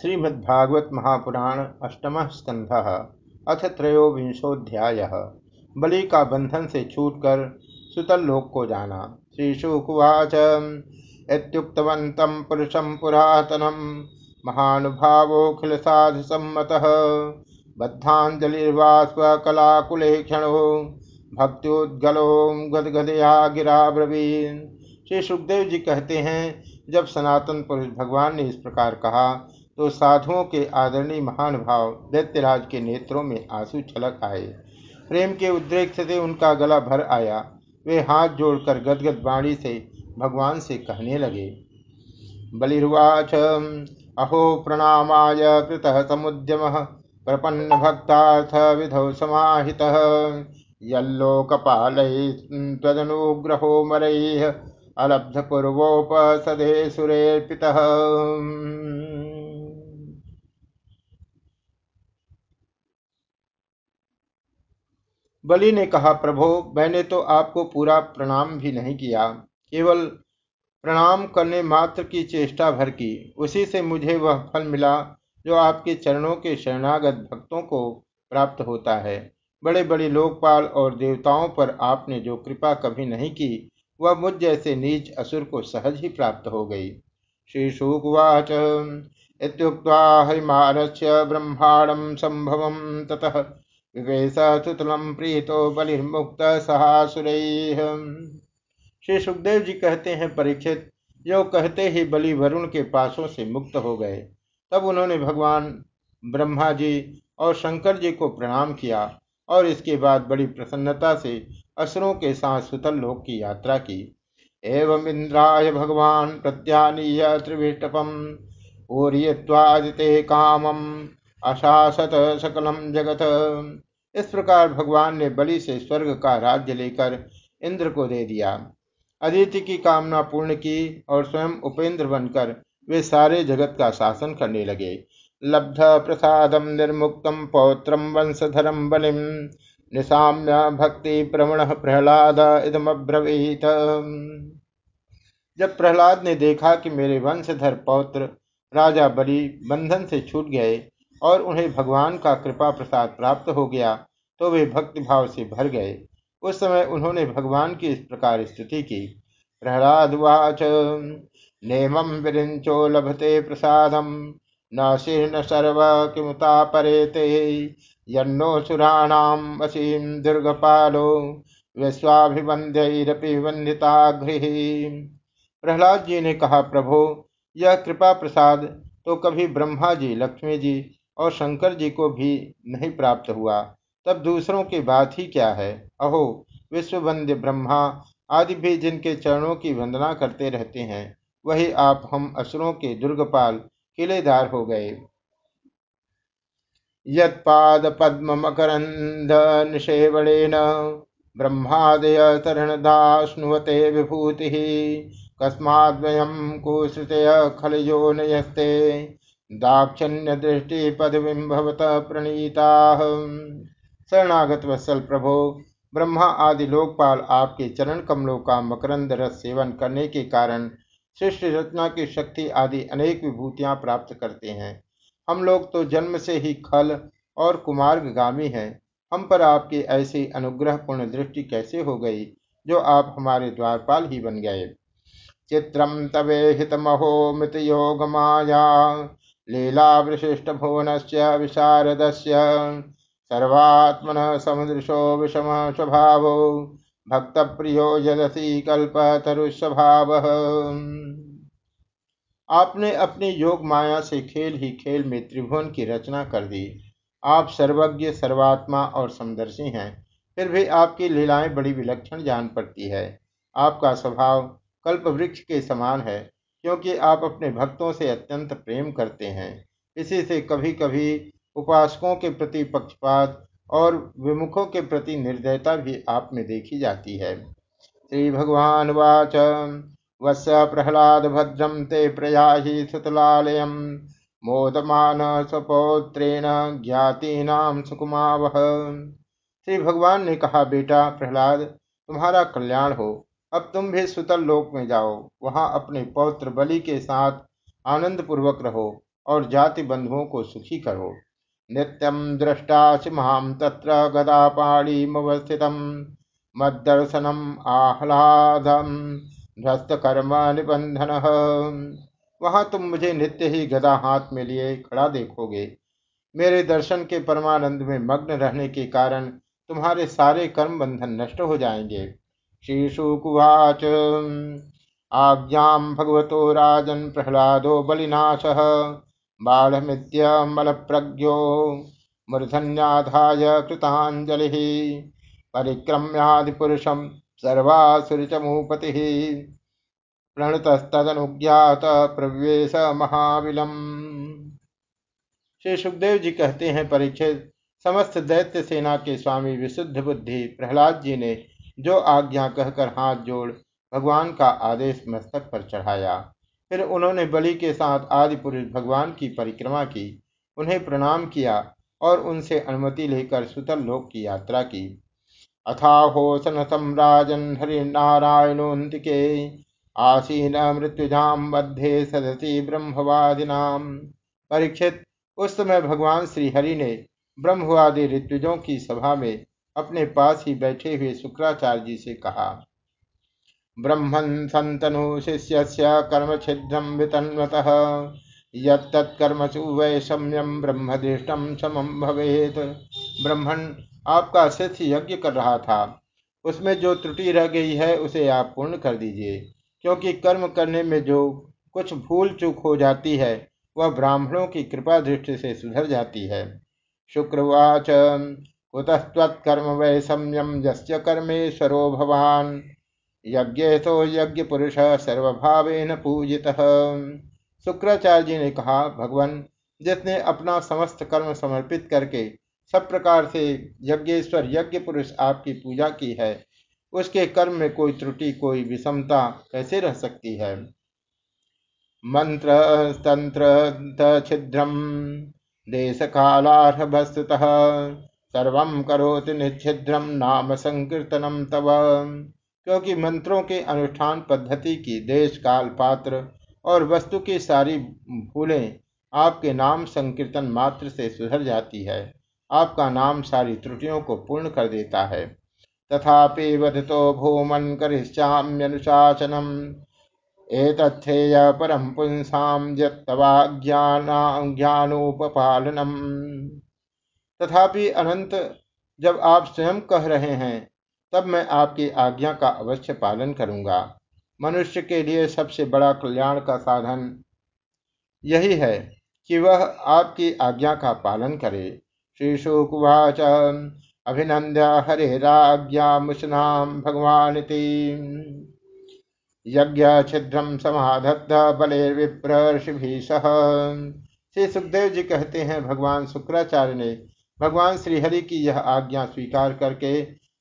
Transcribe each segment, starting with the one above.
श्रीमद्भागवत महापुराण अष्टम स्कंध अथ त्रयोविंशोध्याय बलि का बंधन से छूटकर सुतल लोक को जाना। श्रीशुकुवाच। इत्युक्तवन्तं पुरुषं पुरातनं महानुभावोऽखिल साधु सम्मतः। बद्धाञ्जलिर्वा स्वकलाकुले क्षणो, भक्त्योद्गलो गदगदया गिरा ब्रवीन। श्री सुखदेव जी कहते हैं, जब सनातन पुरुष भगवान ने इस प्रकार कहा तो साधुओं के आदरणीय महानुभाव दैत्यराज के नेत्रों में आँसू छलक आए। प्रेम के उद्रेक से उनका गला भर आया। वे हाथ जोड़कर गदगद वाणी से भगवान से कहने लगे, बलिर्वाच, अहो प्रणामाय कृत समुद्यम, प्रपन्न भक्तार्थ विधौ समाहित। यल्लोकपाल तदनुग्रहो मरैः अलब्ध पूर्वोपसदे बलि ने कहा, प्रभो, मैंने तो आपको पूरा प्रणाम भी नहीं किया। केवल प्रणाम करने मात्र की चेष्टा भर की। उसी से मुझे वह फल मिला, जो आपके चरणों के शरणागत भक्तों को प्राप्त होता है। बड़े बड़े लोकपाल और देवताओं पर आपने जो कृपा कभी नहीं की, वह मुझ जैसे नीच असुर को सहज ही प्राप्त हो गई। श्री शुकवाच। इत्युक्त्वा हरिमानस्य ब्रह्मांडम संभवम ततः विवेश सुतलम प्रीतो बलिर्मुक्त सहासुर। श्री सुखदेव जी कहते हैं, परीक्षित जो कहते ही बलि वरुण के पासों से मुक्त हो गए। तब उन्होंने भगवान ब्रह्मा जी और शंकर जी को प्रणाम किया और इसके बाद बड़ी प्रसन्नता से असुरों के साथ सुतल लोक की यात्रा की। एवं इंद्राय भगवान प्रत्यानीय त्रिविष्टपम ऊर्यवादिते कामम। अशासत सकलम जगत। इस प्रकार भगवान ने बलि से स्वर्ग का राज्य लेकर इंद्र को दे दिया। अदिति की कामना पूर्ण की और स्वयं उपेंद्र बनकर वे सारे जगत का शासन करने लगे। लब्ध प्रसादम निर्मुक्तम पौत्रम वंशधरम बलिम निशाम्य भक्ति प्रवण प्रहलाद इदम इदमब्रवीत। जब प्रहलाद ने देखा कि मेरे वंशधर पौत्र राजा बलि बंधन से छूट गए और उन्हें भगवान का कृपा प्रसाद प्राप्त हो गया तो वे भक्ति भाव से भर गए। उस समय उन्होंने भगवान की इस प्रकार स्तुति की। प्रहलाद वाच नेमं विरिंचो लभते प्रसादम न शीर्ण सर्व किमुता परेते, यन्नो सुराणाम वसीम दुर्गपालो विश्वाभिवंद्यरपि वंदिता प्रहलाद जी ने कहा, प्रभो, यह कृपा प्रसाद तो कभी ब्रह्मा जी, लक्ष्मी जी और शंकर जी को भी नहीं प्राप्त हुआ। तब दूसरों की बात ही क्या है? अहो विश्ववंद्य ब्रह्मा आदि भी जिनके चरणों की वंदना करते रहते हैं, वही आप हम असुरों के दुर्गपाल, किलेदार हो गए। यत्पाद पद्म मकरंद निषेवणेन ब्रह्मादय तरणदास्नुवते विभूति कस्माद्वयम कुश्रुतय खलयोनयस्ते दाक्षण्य दृष्टि पदविभवत प्रणीता। शरणागत वत्सल प्रभो, ब्रह्मा आदि लोकपाल आपके चरण कमलों का मकरंद रस सेवन करने के कारण सृष्टि रचना की शक्ति आदि अनेक विभूतियाँ प्राप्त करते हैं। हम लोग तो जन्म से ही खल और कुमार्गामी हैं। हम पर आपकी ऐसी अनुग्रह पूर्ण दृष्टि कैसे हो गई जो आप हमारे द्वारपाल ही बन गए? चित्रम तवे हित महो मृत योग माया लीला विशिष्ट भुवन से विशारद सर्वात्मन समुदृशो विषम स्वभाव भक्त प्रियो यदसी कल्प स्वभाव आपने अपनी योग माया से खेल ही खेल में त्रिभुवन की रचना कर दी। आप सर्वज्ञ, सर्वात्मा और समदर्शी हैं। फिर भी आपकी लीलाएँ बड़ी विलक्षण जान पड़ती है। आपका स्वभाव कल्प वृक्ष के समान है। क्योंकि आप अपने भक्तों से अत्यंत प्रेम करते हैं। इसी से कभी कभी उपासकों के प्रति पक्षपात और विमुखों के प्रति निर्दयता भी आप में देखी जाती है। श्री भगवान वाच। वत्स प्रहलाद भद्रम ते प्रयाहि सुतलालय। मोदमान स्वपौत्रेण ज्ञातीनाम सुकुमावह श्री भगवान ने कहा, बेटा प्रहलाद, तुम्हारा कल्याण हो। अब तुम भी सुतल लोक में जाओ। वहाँ अपने पौत्र बलि के साथ आनंद पूर्वक रहो और जाति बंधुओं को सुखी करो। नित्यम दृष्टासि माम तत्र गदापाणीमवस्थितम मद्दर्शनम आह्लादम कर्म निबंधन वहाँ तुम मुझे नित्य ही गदा हाथ में लिए खड़ा देखोगे। मेरे दर्शन के परमानंद में मग्न रहने के कारण तुम्हारे सारे कर्म बंधन नष्ट हो जाएँगे। श्री शुकुवाच आज्ञा भगवतो राजन प्रहलादो बलिनाश। प्रज्ञो मूर्धन्याधाय कृतांजलि परिक्रम्यादिपुरुषम सर्वासुरिचमूपति। प्रणतस्तदनुज्ञात प्रवेश महाविलम। श्री सुखदेव जी कहते हैं परीक्षित समस्त दैत्य सेना के स्वामी विशुद्ध बुद्धि प्रहलाद जी ने जो आज्ञा कहकर हाथ जोड़ भगवान का आदेश मस्तक पर चढ़ाया। फिर उन्होंने बलि के साथ आदि पुरुष भगवान की परिक्रमा की, उन्हें प्रणाम किया और उनसे अनुमति लेकर सुतल लोक की यात्रा की। अथाहोसन सम्राजन हरिनारायणोन्तिके आसीन मृत्युजाम मध्य सदसी ब्रह्मवादिनाम परीक्षित, उस समय भगवान श्री हरि ने ब्रह्मवादी ऋतुजों की सभा में अपने पास ही बैठे हुए शुक्राचार्य जी से कहा, ब्रह्मन् सन्तनु शिष्यस्य कर्म छिद्रम वितन्वतः यत्तत्कर्मसु वैषम्यम ब्रह्मदृष्टम समम भवेत। ब्रह्मण आपका शिष्य यज्ञ कर रहा था। उसमें जो त्रुटि रह गई है, उसे आप पूर्ण कर दीजिए, क्योंकि कर्म करने में जो कुछ भूल चूक हो जाती है, वह ब्राह्मणों की कृपा दृष्टि से सुधर जाती है। शुक्रवाच। कुतस्त्वत्कर्म वैषम्यम यस्य कर्मेश्वरो भवान। यज्ञ तो यज्ञ पुरुष सर्वभावेन पूजित। शुक्राचार्य जी ने कहा, भगवान, जिसने अपना समस्त कर्म समर्पित करके सब प्रकार से यज्ञेश्वर यज्ञ पुरुष आपकी पूजा की है, उसके कर्म में कोई त्रुटि, कोई विषमता कैसे रह सकती है? मन्त्रतन्त्रच्छिद्रं देशकालार्हवस्तुतः सर्वं करोति निच्छिद्रम नाम संकीर्तनम तव। क्योंकि मंत्रों के अनुष्ठान पद्धति की देश काल पात्र और वस्तु की सारी भूलें आपके नाम संकीर्तन मात्र से सुधर जाती है। आपका नाम सारी त्रुटियों को पूर्ण कर देता है। तथापि वधतो भूमन करिष्याम्यनुशासनम। एतच्छेय परम पुंसाम ज्ञानोपपालनम। तथापि अनंत जब आप स्वयं कह रहे हैं, तब मैं आपकी आज्ञा का अवश्य पालन करूँगा। मनुष्य के लिए सबसे बड़ा कल्याण का साधन यही है कि वह आपकी आज्ञा का पालन करे। श्री शुकुवाच। अभिनंद्य हरे राज्ञा मुसनाम भगवान यज्ञ छिद्रम समाधत्त बले विप्र सह। श्री सुखदेव जी कहते हैं, भगवान शुक्राचार्य ने भगवान श्रीहरि की यह आज्ञा स्वीकार करके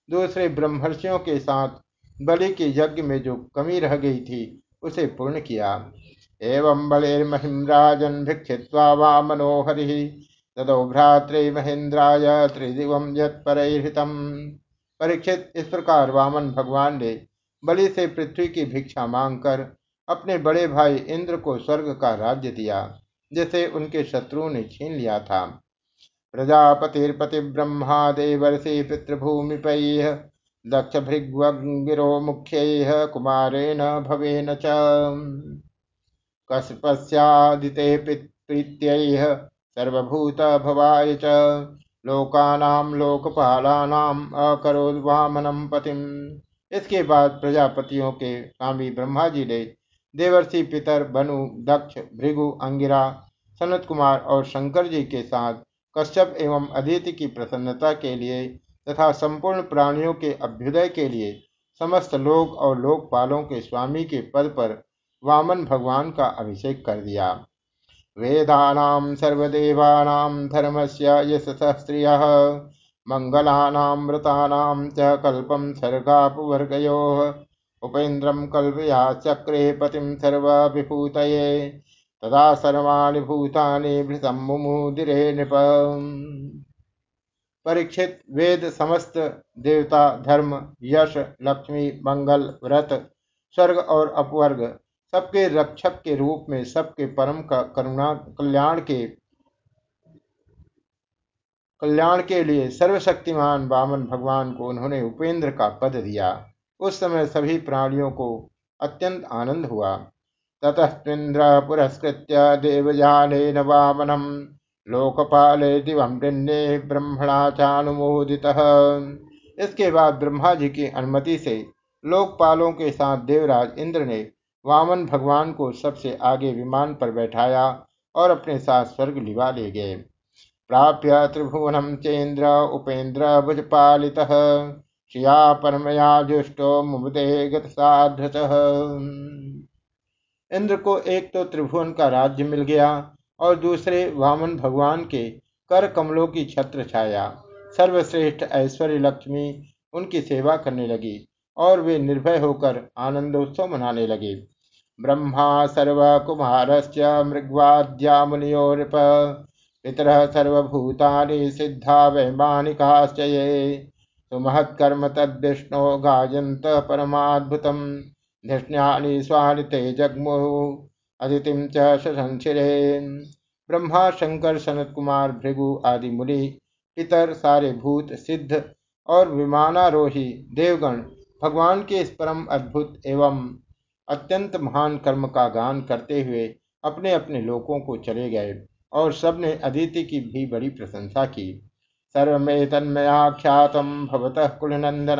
दूसरे ब्रह्मर्षियों के साथ बलि के यज्ञ में जो कमी रह गई थी, उसे पूर्ण किया। एवं महिम राजन भिक्षित्वा वा मनोहरि तदो भ्रात्रे महेन्द्राय त्रिदिव यत्परहितम परीक्षित, इस प्रकार वामन भगवान ने बलि से पृथ्वी की भिक्षा मांगकर अपने बड़े भाई इंद्र को स्वर्ग का राज्य दिया, जिसे उनके शत्रुओं ने छीन लिया था। प्रजापतिर्पति ब्रह्मा देवर्षि पितृभूमिपै दक्ष भृग्वगिरो मुख्य कुमारेण भवेन च। कस्पस्यादिते प्रीत्यै सर्वभूत भवाय च। लोकानां लोकपालानाम् अकरोद्वामनं पतिम्। इसके बाद प्रजापतियों के स्वामी ब्रह्मा जी ने देवर्षि पितर बनु दक्ष भृगु अंगिरा, सनत कुमार और शंकर जी के साथ कश्यप एवं अदिति की प्रसन्नता के लिए तथा संपूर्ण प्राणियों के अभ्युदय के लिए समस्त लोक और लोकपालों के स्वामी के पद पर वामन भगवान का अभिषेक कर दिया। वेदानाम सर्वदेवानाम धर्मस्य यशस स्त्रिय मङ्गलानामृतानां च कल्पं सर्गापवर्गयोः, उपेन्द्रं कल्पया चक्रे पतिं सर्वविभूतये तदा सर्वाणि भूतानि भृतं मुमुदिरे नृप। परीक्षित वेद समस्त देवता, धर्म, यश, लक्ष्मी, मंगल, व्रत, स्वर्ग और अपवर्ग, सबके रक्षक के रूप में सबके परम का करुणा, कल्याण के कल्याण के लिए सर्वशक्तिमान वामन भगवान को उन्होंने उपेंद्र का पद दिया। उस समय सभी प्राणियों को अत्यंत आनंद हुआ। ततस्विंद्र पुरस्कृत्य देवजान वामनम लोकपाले दिवम ब्रह्मणा चानुमोदित। इसके बाद ब्रह्मा जी की अनुमति से लोकपालों के साथ देवराज इंद्र ने वामन भगवान को सबसे आगे विमान पर बैठाया और अपने साथ स्वर्ग लिवा ले गए। प्राप्य त्रिभुवनम चेन्द्र उपेन्द्र भुजपालित। श्रिया परमया जुष्टो मुदे गत इंद्र को एक तो त्रिभुवन का राज्य मिल गया और दूसरे वामन भगवान के कर कमलों की छत्र छाया। सर्वश्रेष्ठ ऐश्वर्य लक्ष्मी उनकी सेवा करने लगी और वे निर्भय होकर आनंदोत्सव मनाने लगे। ब्रह्मा सर्वकुमार मृग्वाद्या मुनियोप पितर सर्वभूतानि सिद्धा वैमानिकाश्च सुमहत्कर्म तद्विष्णु गायंत परमाद्भुतम। धिष्ण्यानि स्वानि ते जगमु अदितिम ब्रह्मा, शंकर सनत कुमार भृगु आदि मुनि, पितर, सारे भूत, सिद्ध और विमानारोही देवगण भगवान के इस परम अद्भुत एवं अत्यंत महान कर्म का गान करते हुए अपने अपने लोकों को चले गए और सबने अदिति की भी बड़ी प्रशंसा की। सर्वे तन्मयाख्यात भवतः कुलनंदन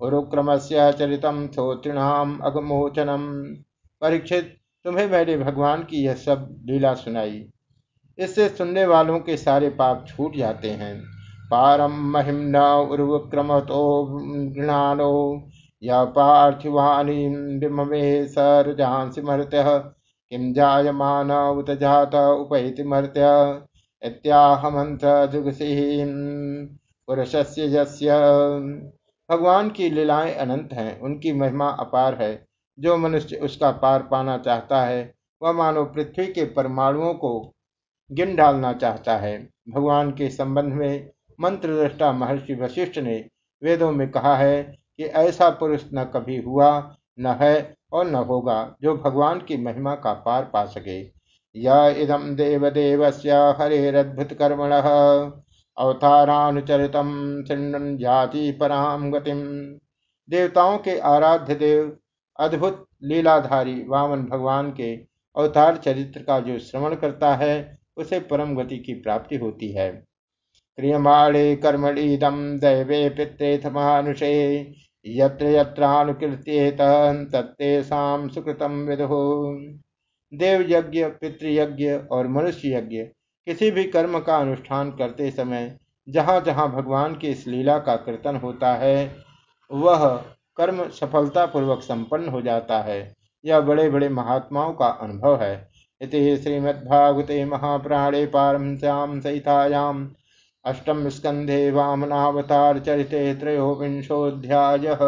उरुक्रम से चरितम श्रोतृणाम अगमोचनम। परीक्षित, तुम्हें मैंने भगवान की यह सब लीला सुनाई। इससे सुनने वालों के सारे पाप छूट जाते हैं। पारम महिम न उर्वक्रमतो गृणानो या पार्थिवानी विमे सरजांसि मर्त्य। किम जायमान उत जात उपैति इत्याह मंत्र जुगसी पुरुषस्य यस्य भगवान की लीलाएँ अनंत हैं, उनकी महिमा अपार है। जो मनुष्य उसका पार पाना चाहता है, वह मानव पृथ्वी के परमाणुओं को गिन डालना चाहता है। भगवान के संबंध में मंत्र दृष्टा महर्षि वशिष्ठ ने वेदों में कहा है कि ऐसा पुरुष न कभी हुआ, न है और न होगा, जो भगवान की महिमा का पार पा सके। या इदम देवदेव हरेरद्भुत कर्मण अवतारानुचरितम सिंडन जाति पराम गतिम देवताओं के आराध्य देव, अद्भुत लीलाधारी वामन भगवान के अवतार चरित्र का जो श्रवण करता है, उसे परम गति की प्राप्ति होती है। क्रियमाणे कर्मणीदम दैवे पित्रेथ मानुषे यत्र यत्रानुकीर्त्येत तत्तेषाम सुकृतम विदु। देव यज्ञ पितृयज्ञ और मनुष्य यज्ञ किसी भी कर्म का अनुष्ठान करते समय जहाँ जहाँ भगवान की इस लीला का कीर्तन होता है, वह कर्म सफलतापूर्वक संपन्न हो जाता है। यह बड़े बड़े महात्माओं का अनुभव है। इति श्रीमद्भागवते महाप्राणे पारमश्याम सहितायाम अष्टम स्कंधे वामनावतार चरिते त्रयोविंशोऽध्यायः।